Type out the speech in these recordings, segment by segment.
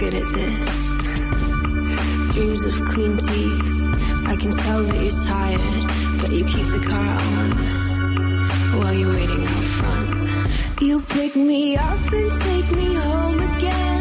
good at this. Dreams of clean teeth. I can tell that you're tired, but you keep the car on while you're waiting out front. You pick me up and take me home again.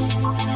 I